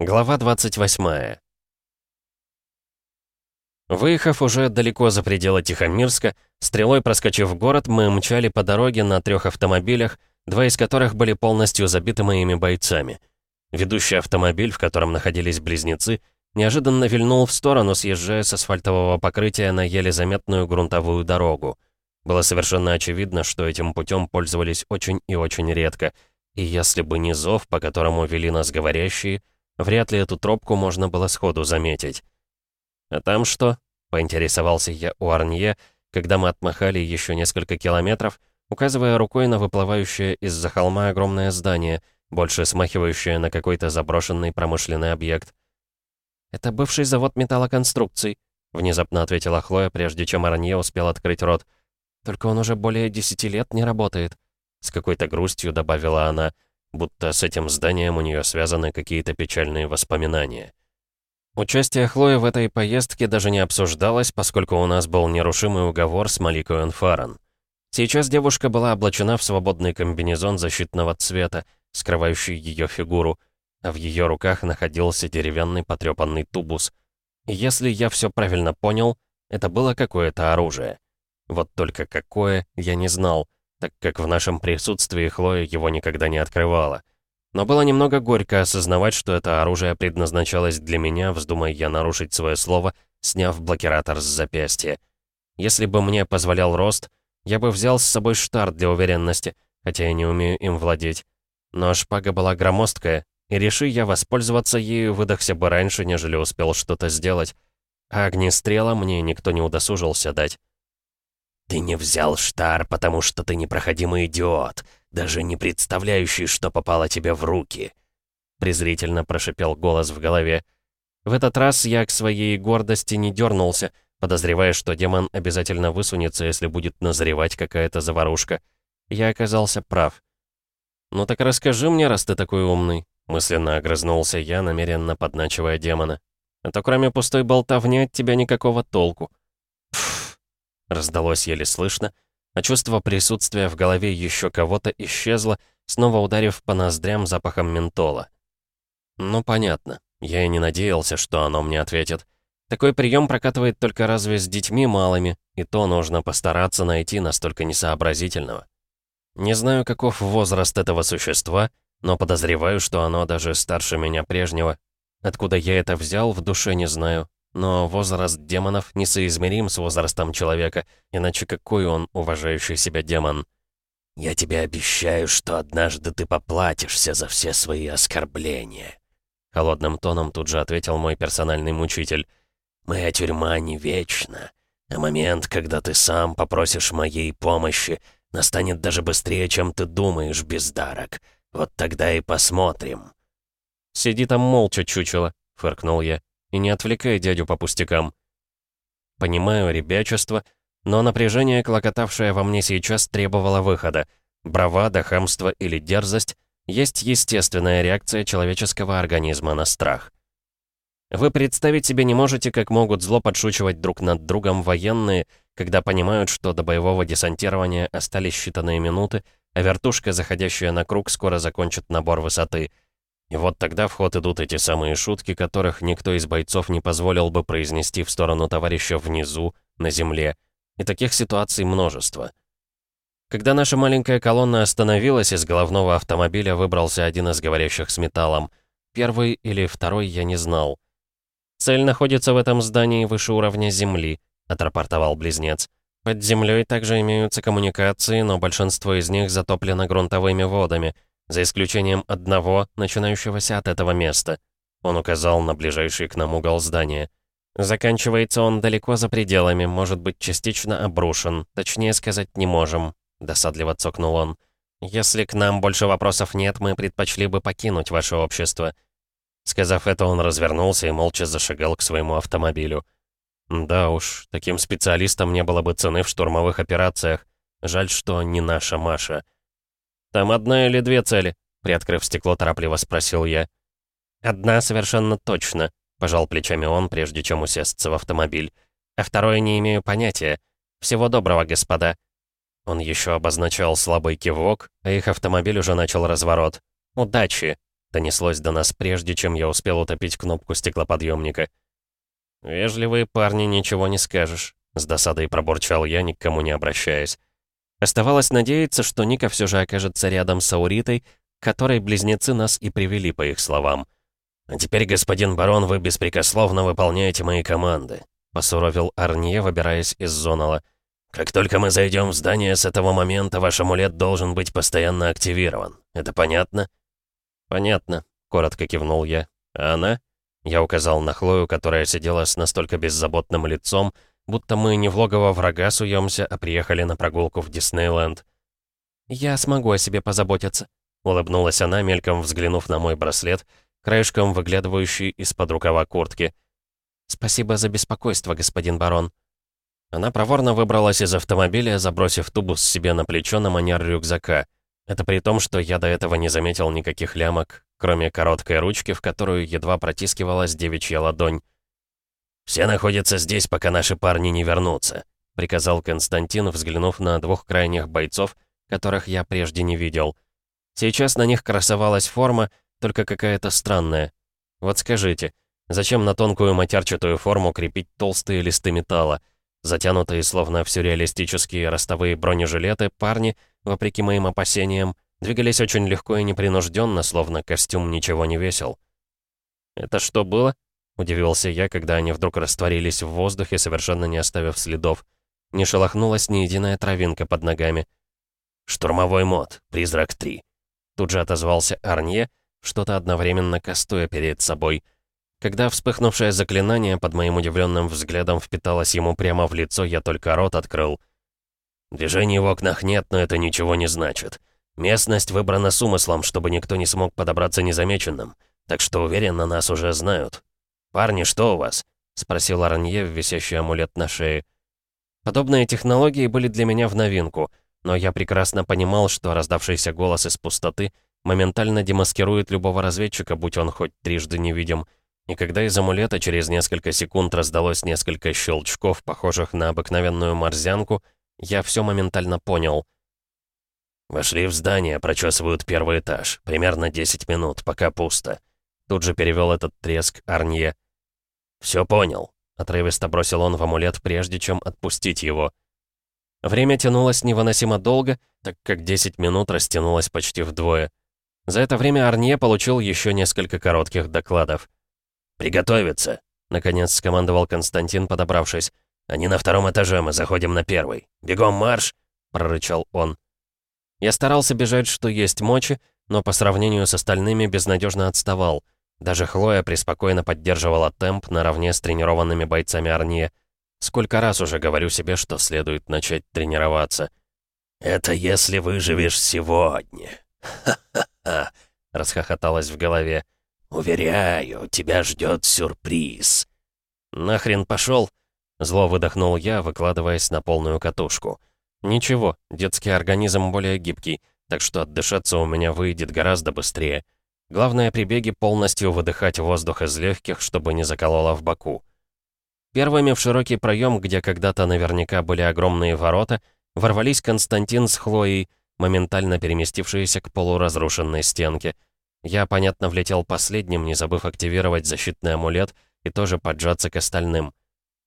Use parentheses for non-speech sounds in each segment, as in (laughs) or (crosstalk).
Глава 28 Выехав уже далеко за пределы Тихомирска, стрелой проскочив город, мы мчали по дороге на трех автомобилях, два из которых были полностью забиты моими бойцами. Ведущий автомобиль, в котором находились близнецы, неожиданно вильнул в сторону, съезжая с асфальтового покрытия на еле заметную грунтовую дорогу. Было совершенно очевидно, что этим путем пользовались очень и очень редко, и если бы не зов, по которому вели нас говорящие, Вряд ли эту тропку можно было сходу заметить. «А там что?» — поинтересовался я у Арнье, когда мы отмахали еще несколько километров, указывая рукой на выплывающее из-за холма огромное здание, больше смахивающее на какой-то заброшенный промышленный объект. «Это бывший завод металлоконструкций», — внезапно ответила Хлоя, прежде чем Арнье успел открыть рот. «Только он уже более десяти лет не работает», — с какой-то грустью добавила она — будто с этим зданием у нее связаны какие-то печальные воспоминания. Участие Хлои в этой поездке даже не обсуждалось, поскольку у нас был нерушимый уговор с Маликой Энфаран. Сейчас девушка была облачена в свободный комбинезон защитного цвета, скрывающий ее фигуру, а в ее руках находился деревянный потрепанный тубус. И если я все правильно понял, это было какое-то оружие. Вот только какое, я не знал — так как в нашем присутствии Хлоя его никогда не открывала. Но было немного горько осознавать, что это оружие предназначалось для меня, вздумая я нарушить свое слово, сняв блокиратор с запястья. Если бы мне позволял рост, я бы взял с собой штар для уверенности, хотя я не умею им владеть. Но шпага была громоздкая, и реши я воспользоваться ею, выдохся бы раньше, нежели успел что-то сделать. А огнестрела мне никто не удосужился дать. «Ты не взял штар, потому что ты непроходимый идиот, даже не представляющий, что попало тебе в руки», презрительно прошипел голос в голове. В этот раз я к своей гордости не дернулся, подозревая, что демон обязательно высунется, если будет назревать какая-то заварушка. Я оказался прав. «Ну так расскажи мне, раз ты такой умный», — мысленно огрызнулся я, намеренно подначивая демона. «А то кроме пустой болтовни от тебя никакого толку». Раздалось еле слышно, а чувство присутствия в голове еще кого-то исчезло, снова ударив по ноздрям запахом ментола. Ну, понятно. Я и не надеялся, что оно мне ответит. Такой прием прокатывает только разве с детьми малыми, и то нужно постараться найти настолько несообразительного. Не знаю, каков возраст этого существа, но подозреваю, что оно даже старше меня прежнего. Откуда я это взял, в душе не знаю, но возраст демонов несоизмерим с возрастом человека, иначе какой он уважающий себя демон? «Я тебе обещаю, что однажды ты поплатишься за все свои оскорбления», — холодным тоном тут же ответил мой персональный мучитель. «Моя тюрьма не вечна, а момент, когда ты сам попросишь моей помощи, настанет даже быстрее, чем ты думаешь, бездарок. Вот тогда и посмотрим». «Сиди там молча, чучело», — фыркнул я и не отвлекай дядю по пустякам. Понимаю ребячество, но напряжение, клокотавшее во мне сейчас, требовало выхода. Бравада, хамство или дерзость есть естественная реакция человеческого организма на страх. Вы представить себе не можете, как могут зло подшучивать друг над другом военные, когда понимают, что до боевого десантирования остались считанные минуты, а вертушка, заходящая на круг, скоро закончит набор высоты — и вот тогда в ход идут эти самые шутки, которых никто из бойцов не позволил бы произнести в сторону товарища внизу, на земле. И таких ситуаций множество. Когда наша маленькая колонна остановилась, из головного автомобиля выбрался один из говорящих с металлом. Первый или второй я не знал. «Цель находится в этом здании выше уровня земли», — отрапортовал близнец. «Под землей также имеются коммуникации, но большинство из них затоплено грунтовыми водами — за исключением одного, начинающегося от этого места. Он указал на ближайший к нам угол здания. Заканчивается он далеко за пределами, может быть частично обрушен, точнее сказать не можем, досадливо цокнул он. Если к нам больше вопросов нет, мы предпочли бы покинуть ваше общество. Сказав это, он развернулся и молча зашагал к своему автомобилю. Да уж, таким специалистам не было бы цены в штурмовых операциях. Жаль, что не наша Маша. «Там одна или две цели?» Приоткрыв стекло, торопливо спросил я. «Одна совершенно точно», — пожал плечами он, прежде чем усесться в автомобиль. «А второе не имею понятия. Всего доброго, господа». Он еще обозначал слабый кивок, а их автомобиль уже начал разворот. «Удачи!» донеслось до нас прежде, чем я успел утопить кнопку стеклоподъемника. «Вежливые парни, ничего не скажешь», — с досадой пробурчал я, ни к кому не обращаясь. Оставалось надеяться, что Ника все же окажется рядом с Ауритой, которой близнецы нас и привели, по их словам. «А теперь, господин барон, вы беспрекословно выполняете мои команды», — посуровил Арнье, выбираясь из зонала. «Как только мы зайдем в здание, с этого момента ваш амулет должен быть постоянно активирован. Это понятно?» «Понятно», — коротко кивнул я. «А она?» Я указал на Хлою, которая сидела с настолько беззаботным лицом, будто мы не в логово врага суемся, а приехали на прогулку в Диснейленд. «Я смогу о себе позаботиться», — улыбнулась она, мельком взглянув на мой браслет, краешком выглядывающий из-под рукава куртки. «Спасибо за беспокойство, господин барон». Она проворно выбралась из автомобиля, забросив тубус себе на плечо на манер рюкзака. Это при том, что я до этого не заметил никаких лямок, кроме короткой ручки, в которую едва протискивалась девичья ладонь. «Все находятся здесь, пока наши парни не вернутся», — приказал Константин, взглянув на двух крайних бойцов, которых я прежде не видел. Сейчас на них красовалась форма, только какая-то странная. Вот скажите, зачем на тонкую матерчатую форму крепить толстые листы металла? Затянутые словно в сюрреалистические ростовые бронежилеты, парни, вопреки моим опасениям, двигались очень легко и непринужденно, словно костюм ничего не весил. «Это что было?» — удивился я, когда они вдруг растворились в воздухе, совершенно не оставив следов. Не шелохнулась ни единая травинка под ногами. «Штурмовой мод, призрак 3», — тут же отозвался Арнье, что-то одновременно кастуя перед собой. Когда вспыхнувшее заклинание под моим удивленным взглядом впиталось ему прямо в лицо, я только рот открыл. Движений в окнах нет, но это ничего не значит. Местность выбрана с умыслом, чтобы никто не смог подобраться незамеченным. Так что, уверен, на нас уже знают. «Парни, что у вас?» — спросил Аранье, висящий амулет на шее. Подобные технологии были для меня в новинку, но я прекрасно понимал, что раздавшийся голос из пустоты моментально демаскирует любого разведчика, будь он хоть трижды невидим — и когда из амулета через несколько секунд раздалось несколько щелчков, похожих на обыкновенную морзянку, я все моментально понял. «Вошли в здание, прочесывают первый этаж. Примерно 10 минут, пока пусто». Тут же перевел этот треск Арнье. «Все понял», — отрывисто бросил он в амулет, прежде чем отпустить его. Время тянулось невыносимо долго, так как 10 минут растянулось почти вдвое. За это время Арнье получил еще несколько коротких докладов. «Приготовиться!» — наконец скомандовал Константин, подобравшись. «Они на втором этаже, мы заходим на первый. Бегом марш!» — прорычал он. Я старался бежать, что есть мочи, но по сравнению с остальными безнадежно отставал. Даже Хлоя преспокойно поддерживала темп наравне с тренированными бойцами Арнье. Сколько раз уже говорю себе, что следует начать тренироваться. «Это если выживешь сегодня!» «Ха-ха-ха!» — расхохоталось в голове. «Уверяю, тебя ждет сюрприз». «Нахрен пошел!» Зло выдохнул я, выкладываясь на полную катушку. «Ничего, детский организм более гибкий, так что отдышаться у меня выйдет гораздо быстрее. Главное при беге полностью выдыхать воздух из легких, чтобы не закололо в боку». Первыми в широкий проем, где когда-то наверняка были огромные ворота, ворвались Константин с Хлоей, моментально переместившиеся к полуразрушенной стенке — я, понятно, влетел последним, не забыв активировать защитный амулет и тоже поджаться к остальным.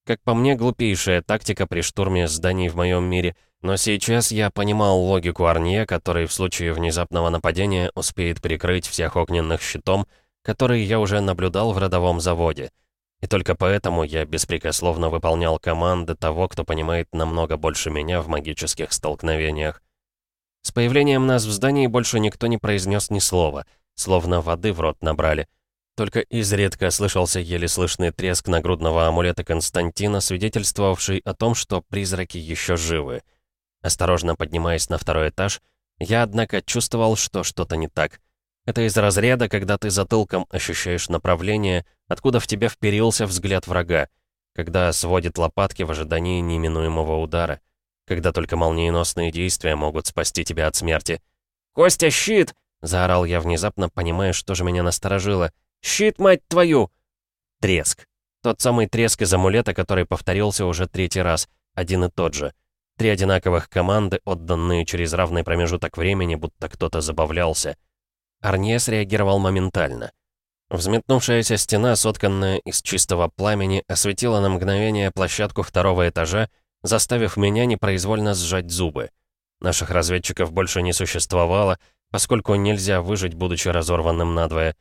Как по мне, глупейшая тактика при штурме зданий в моем мире, но сейчас я понимал логику Арнье, который в случае внезапного нападения успеет прикрыть всех огненных щитом, который я уже наблюдал в родовом заводе. И только поэтому я беспрекословно выполнял команды того, кто понимает намного больше меня в магических столкновениях. С появлением нас в здании больше никто не произнес ни слова — словно воды в рот набрали. Только изредка слышался еле слышный треск нагрудного амулета Константина, свидетельствовавший о том, что призраки еще живы. Осторожно поднимаясь на второй этаж, я, однако, чувствовал, что что-то не так. Это из разряда, когда ты затылком ощущаешь направление, откуда в тебя вперился взгляд врага, когда сводит лопатки в ожидании неминуемого удара, когда только молниеносные действия могут спасти тебя от смерти. «Костя, щит!» Заорал я внезапно, понимая, что же меня насторожило. «Щит, мать твою!» Треск. Тот самый треск из амулета, который повторился уже третий раз. Один и тот же. Три одинаковых команды, отданные через равный промежуток времени, будто кто-то забавлялся. Арнье среагировал моментально. Взметнувшаяся стена, сотканная из чистого пламени, осветила на мгновение площадку второго этажа, заставив меня непроизвольно сжать зубы. Наших разведчиков больше не существовало, поскольку нельзя выжить, будучи разорванным надвое.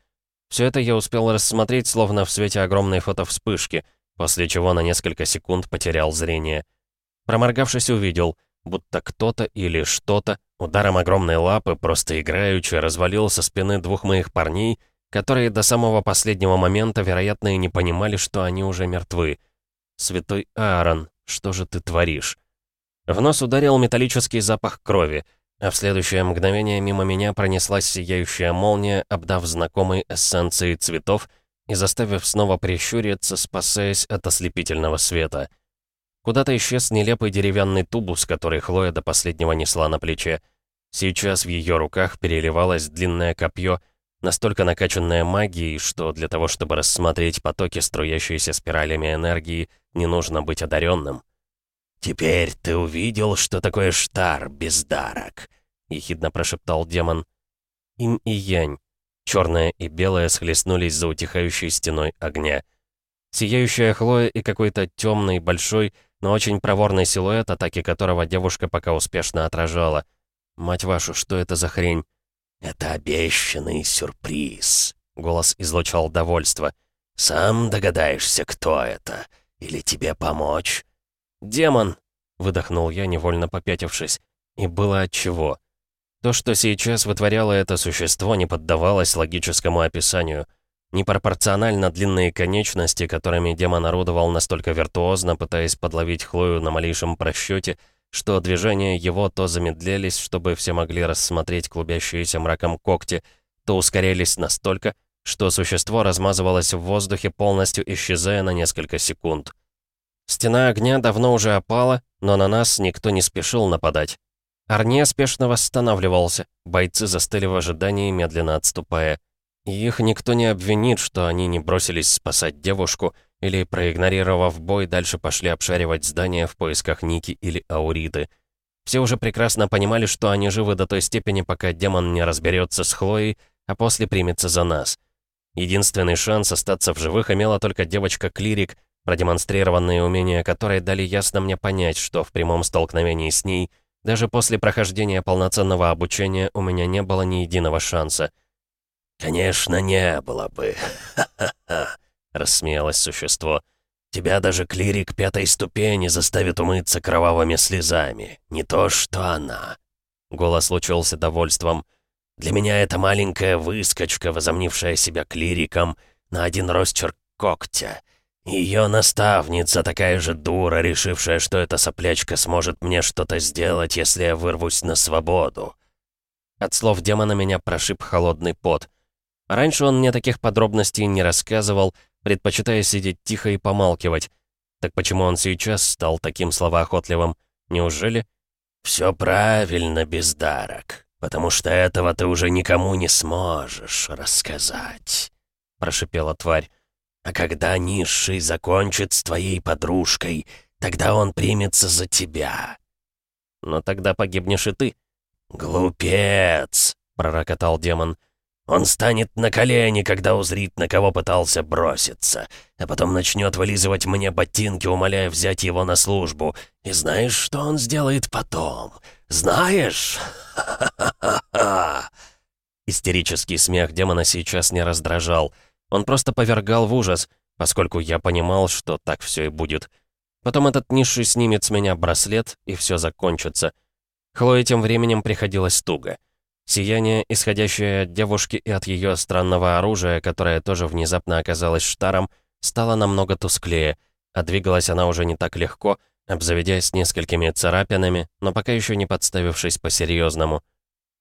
Все это я успел рассмотреть, словно в свете огромной фотовспышки, после чего на несколько секунд потерял зрение. Проморгавшись, увидел, будто кто-то или что-то ударом огромной лапы просто играючи развалил со спины двух моих парней, которые до самого последнего момента, вероятно, и не понимали, что они уже мертвы. «Святой Аарон, что же ты творишь?» В нос ударил металлический запах крови, а в следующее мгновение мимо меня пронеслась сияющая молния, обдав знакомой эссенцией цветов и заставив снова прищуриться, спасаясь от ослепительного света. Куда-то исчез нелепый деревянный тубус, который Хлоя до последнего несла на плече. Сейчас в ее руках переливалось длинное копье, настолько накачанное магией, что для того, чтобы рассмотреть потоки, струящиеся спиралями энергии, не нужно быть одаренным. «Теперь ты увидел, что такое штар, бездарок», — ехидно прошептал демон. Инь и янь. Черное и белое схлестнулись за утихающей стеной огня. Сияющая Хлоя и какой-то темный, большой, но очень проворный силуэт, атаки которого девушка пока успешно отражала. «Мать вашу, что это за хрень?» «Это обещанный сюрприз», — голос излучал довольство. «Сам догадаешься, кто это? Или тебе помочь?» «Демон!» — выдохнул я, невольно попятившись. И было отчего. То, что сейчас вытворяло это существо, не поддавалось логическому описанию. Непропорционально длинные конечности, которыми демон орудовал настолько виртуозно, пытаясь подловить Хлою на малейшем просчете, что движения его то замедлялись, чтобы все могли рассмотреть клубящиеся мраком когти, то ускорялись настолько, что существо размазывалось в воздухе, полностью исчезая на несколько секунд. Стена огня давно уже опала, но на нас никто не спешил нападать. Арне спешно восстанавливался, бойцы застыли в ожидании, медленно отступая. И их никто не обвинит, что они не бросились спасать девушку или, проигнорировав бой, дальше пошли обшаривать здания в поисках Ники или Ауриты. Все уже прекрасно понимали, что они живы до той степени, пока демон не разберется с Хлоей, а после примется за нас. Единственный шанс остаться в живых имела только девочка-клирик, продемонстрированные умения которой дали ясно мне понять, что в прямом столкновении с ней, даже после прохождения полноценного обучения, у меня не было ни единого шанса. «Конечно, не было бы. Ха-ха-ха», — рассмеялось существо. «Тебя даже клирик пятой ступени заставит умыться кровавыми слезами. Не то, что она». Голос лучился довольством. «Для меня это маленькая выскочка, возомнившая себя клириком, на один росчерк когтя». Ее наставница такая же дура, решившая, что эта соплячка сможет мне что-то сделать, если я вырвусь на свободу. От слов демона меня прошиб холодный пот. Раньше он мне таких подробностей не рассказывал, предпочитая сидеть тихо и помалкивать. Так почему он сейчас стал таким словоохотливым? Неужели? «Все правильно, бездарок, потому что этого ты уже никому не сможешь рассказать», — прошипела тварь. А когда низший закончит с твоей подружкой, тогда он примется за тебя». «Но тогда погибнешь и ты». «Глупец!» — пророкотал демон. «Он станет на колени, когда узрит, на кого пытался броситься, а потом начнет вылизывать мне ботинки, умоляя взять его на службу. И знаешь, что он сделает потом? Знаешь? Ха-ха-ха-ха!» (laughs) Истерический смех демона сейчас не раздражал — он просто повергал в ужас, поскольку я понимал, что так все и будет. Потом этот низший снимет с меня браслет, и все закончится. Хлое тем временем приходилось туго. Сияние, исходящее от девушки и от ее странного оружия, которое тоже внезапно оказалось штаром, стало намного тусклее, а двигалась она уже не так легко, обзаведясь несколькими царапинами, но пока еще не подставившись по-серьезному.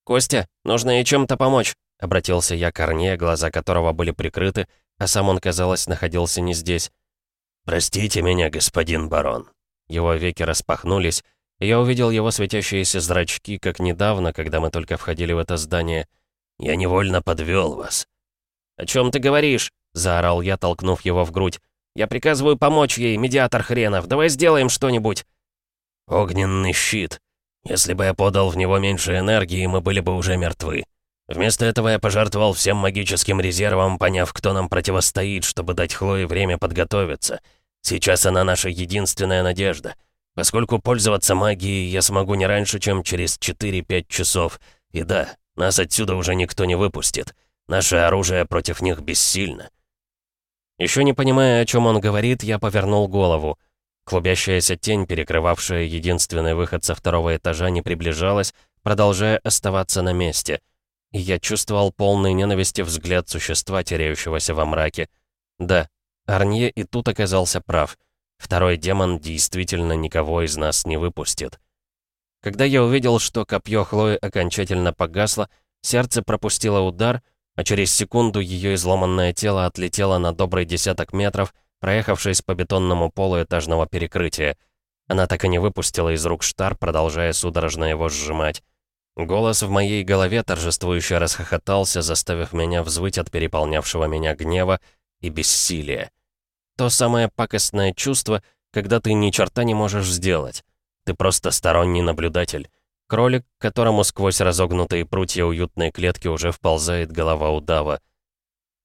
«Костя, нужно ей чем-то помочь!» Обратился я к Арне, глаза которого были прикрыты, а сам он, казалось, находился не здесь. «Простите меня, господин барон». Его веки распахнулись, я увидел его светящиеся зрачки, как недавно, когда мы только входили в это здание. «Я невольно подвел вас». «О чем ты говоришь?» — заорал я, толкнув его в грудь. «Я приказываю помочь ей, медиатор хренов. Давай сделаем что-нибудь». «Огненный щит. Если бы я подал в него меньше энергии, мы были бы уже мертвы». Вместо этого я пожертвовал всем магическим резервом, поняв, кто нам противостоит, чтобы дать Хлое время подготовиться. Сейчас она наша единственная надежда. Поскольку пользоваться магией я смогу не раньше, чем через 4-5 часов. И да, нас отсюда уже никто не выпустит. Наше оружие против них бессильно. Еще не понимая, о чем он говорит, я повернул голову. Клубящаяся тень, перекрывавшая единственный выход со второго этажа, не приближалась, продолжая оставаться на месте. И я чувствовал полный ненависти взгляд существа, теряющегося во мраке. Да, Арнье и тут оказался прав. Второй демон действительно никого из нас не выпустит. Когда я увидел, что копье Хлои окончательно погасло, сердце пропустило удар, а через секунду ее изломанное тело отлетело на добрый десяток метров, проехавшись по бетонному полу этажного перекрытия. Она так и не выпустила из рук штар, продолжая судорожно его сжимать. Голос в моей голове торжествующе расхохотался, заставив меня взвыть от переполнявшего меня гнева и бессилия. То самое пакостное чувство, когда ты ни черта не можешь сделать. Ты просто сторонний наблюдатель. Кролик, которому сквозь разогнутые прутья уютной клетки уже вползает голова удава.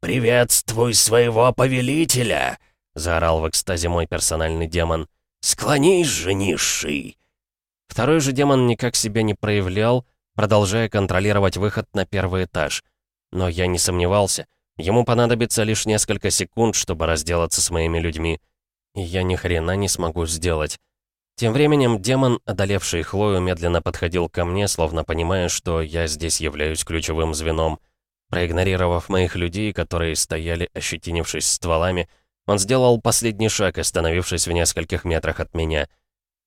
«Приветствуй своего повелителя!» заорал в экстазе мой персональный демон. «Склонись же, низший!» Второй же демон никак себя не проявлял, продолжая контролировать выход на первый этаж. Но я не сомневался, ему понадобится лишь несколько секунд, чтобы разделаться с моими людьми. И я ни хрена не смогу сделать. Тем временем демон, одолевший Хлою, медленно подходил ко мне, словно понимая, что я здесь являюсь ключевым звеном. Проигнорировав моих людей, которые стояли, ощетинившись стволами, он сделал последний шаг, остановившись в нескольких метрах от меня.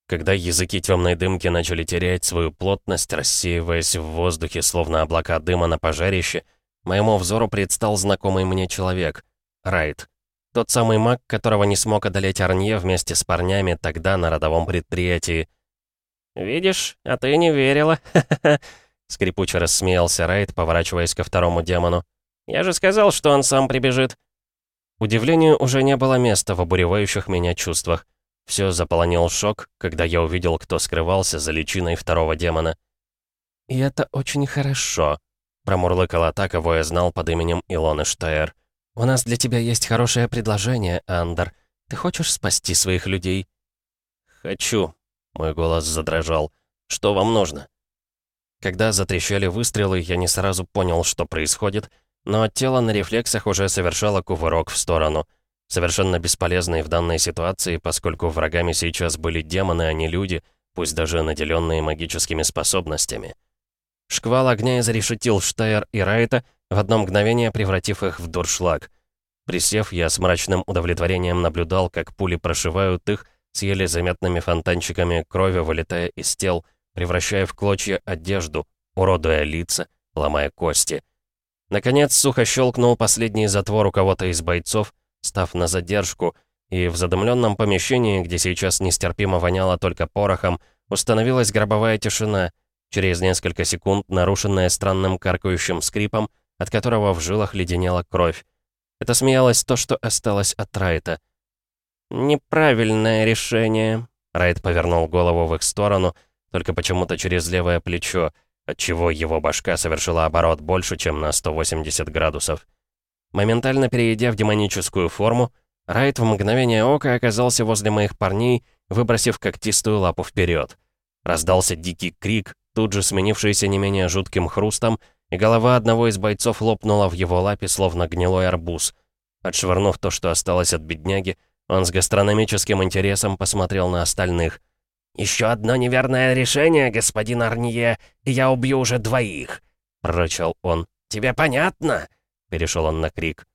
Когда языки темной дымки начали терять свою плотность, рассеиваясь в воздухе, словно облака дыма на пожарище, моему взору предстал знакомый мне человек — Райт. Тот самый маг, которого не смог одолеть Арнье вместе с парнями тогда на родовом предприятии. «Видишь, а ты не верила. (laughs) скрипуче рассмеялся Райт, поворачиваясь ко второму демону. «Я же сказал, что он сам прибежит». Удивлению уже не было места в обуревающих меня чувствах. Все заполонил шок, когда я увидел, кто скрывался за личиной второго демона. «И это очень хорошо», — промурлыкала та, кого я знал под именем Илоны Штайр. «У нас для тебя есть хорошее предложение, Андер. Ты хочешь спасти своих людей?» «Хочу», — мой голос задрожал. «Что вам нужно?» Когда затрещали выстрелы, я не сразу понял, что происходит, но тело на рефлексах уже совершало кувырок в сторону. Совершенно бесполезный в данной ситуации, поскольку врагами сейчас были демоны, а не люди, пусть даже наделенные магическими способностями. Шквал огня изрешетил Штайр и Райта, в одно мгновение превратив их в дуршлаг. Присев, я с мрачным удовлетворением наблюдал, как пули прошивают их, с еле заметными фонтанчиками крови вылетая из тел, превращая в клочья одежду, уродуя лица, ломая кости — Наконец, сухо щелкнул последний затвор у кого-то из бойцов, став на задержку, и в задымленном помещении, где сейчас нестерпимо воняло только порохом, установилась гробовая тишина, через несколько секунд нарушенная странным каркающим скрипом, от которого в жилах леденела кровь. Это смеялось то, что осталось от Райта. «Неправильное решение», — Райт повернул голову в их сторону, только почему-то через левое плечо, отчего его башка совершила оборот больше, чем на 180 градусов. Моментально перейдя в демоническую форму, Райт в мгновение ока оказался возле моих парней, выбросив когтистую лапу вперед. Раздался дикий крик, тут же сменившийся не менее жутким хрустом, и голова одного из бойцов лопнула в его лапе, словно гнилой арбуз. Отшвырнув то, что осталось от бедняги, он с гастрономическим интересом посмотрел на остальных — «Еще одно неверное решение, господин Арнье, и я убью уже двоих!» — прорычал он. «Тебе понятно?» — перешел он на крик.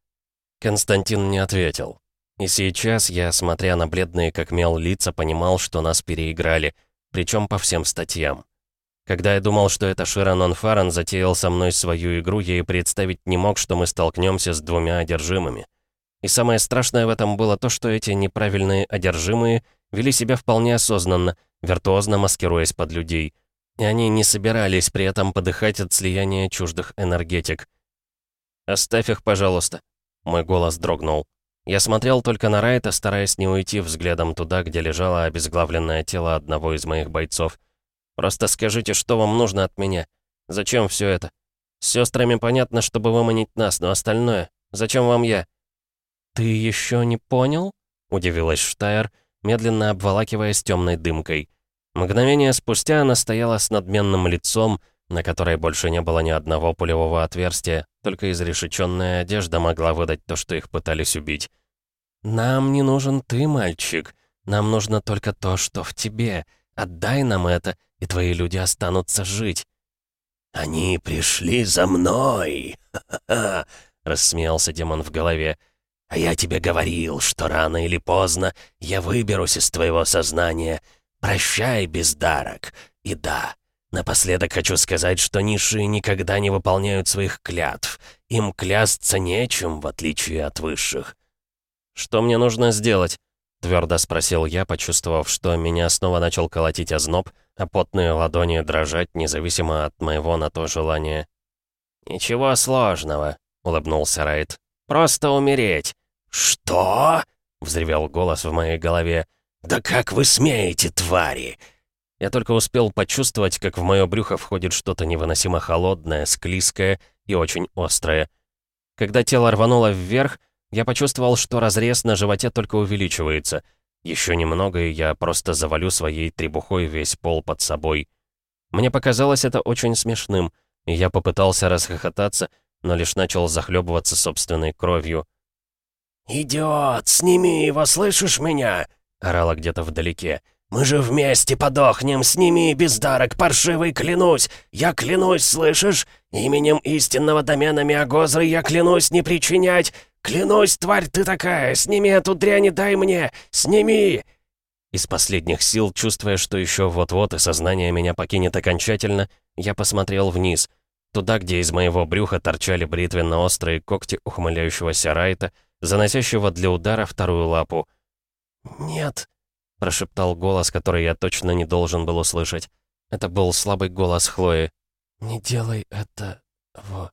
Константин не ответил. И сейчас я, смотря на бледные как мел лица, понимал, что нас переиграли, причем по всем статьям. Когда я думал, что это Ширанон Фаран затеял со мной свою игру, я и представить не мог, что мы столкнемся с двумя одержимыми. И самое страшное в этом было то, что эти неправильные одержимые вели себя вполне осознанно, виртуозно маскируясь под людей. И они не собирались при этом подыхать от слияния чуждых энергетик. «Оставь их, пожалуйста», — мой голос дрогнул. Я смотрел только на Райта, стараясь не уйти взглядом туда, где лежало обезглавленное тело одного из моих бойцов. «Просто скажите, что вам нужно от меня? Зачем все это?» С сестрами понятно, чтобы выманить нас, но остальное... Зачем вам я?» «Ты еще не понял?» — удивилась Штайр, медленно обволакиваясь темной дымкой. Мгновение спустя она стояла с надменным лицом, на которой больше не было ни одного пулевого отверстия, только изрешеченная одежда могла выдать то, что их пытались убить. «Нам не нужен ты, мальчик. Нам нужно только то, что в тебе. Отдай нам это, и твои люди останутся жить». «Они пришли за мной!» (laughs) — рассмеялся демон в голове. «А я тебе говорил, что рано или поздно я выберусь из твоего сознания. Прощай, бездарок. И да, напоследок хочу сказать, что низшие никогда не выполняют своих клятв. Им клясться нечем, в отличие от высших». «Что мне нужно сделать?» — твердо спросил я, почувствовав, что меня снова начал колотить озноб, а потные ладони дрожать, независимо от моего на то желания. «Ничего сложного», — улыбнулся Райт. «Просто умереть». «Что?» — взревел голос в моей голове. «Да как вы смеете, твари?» Я только успел почувствовать, как в мое брюхо входит что-то невыносимо холодное, склизкое и очень острое. Когда тело рвануло вверх, я почувствовал, что разрез на животе только увеличивается. Еще немного, и я просто завалю своей требухой весь пол под собой. Мне показалось это очень смешным, и я попытался расхохотаться, но лишь начал захлебываться собственной кровью. «Идиот, сними его, слышишь меня?» — орала где-то вдалеке. «Мы же вместе подохнем, сними, бездарок, паршивый, клянусь! Я клянусь, слышишь? Именем истинного домена Миагозры я клянусь не причинять! Клянусь, тварь ты такая! Сними эту дрянь и дай мне! Сними!» Из последних сил, чувствуя, что еще вот-вот и сознание меня покинет окончательно, я посмотрел вниз, туда, где из моего брюха торчали бритвенно-острые когти ухмыляющегося Райта, заносящего для удара вторую лапу. «Нет», — прошептал голос, который я точно не должен был услышать. Это был слабый голос Хлои. «Не делай это... во...»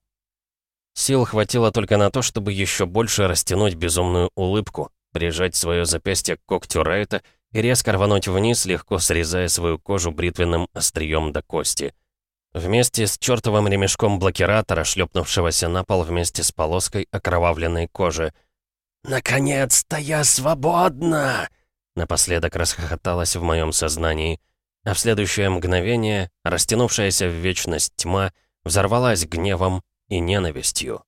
Сил хватило только на то, чтобы еще больше растянуть безумную улыбку, прижать свое запястье к когтю Райта и резко рвануть вниз, легко срезая свою кожу бритвенным острием до кости. Вместе с чертовым ремешком блокиратора, шлепнувшегося на пол вместе с полоской окровавленной кожи. «Наконец-то я свободна!» Напоследок расхохоталась в моем сознании. А в следующее мгновение, растянувшаяся в вечность тьма, взорвалась гневом и ненавистью.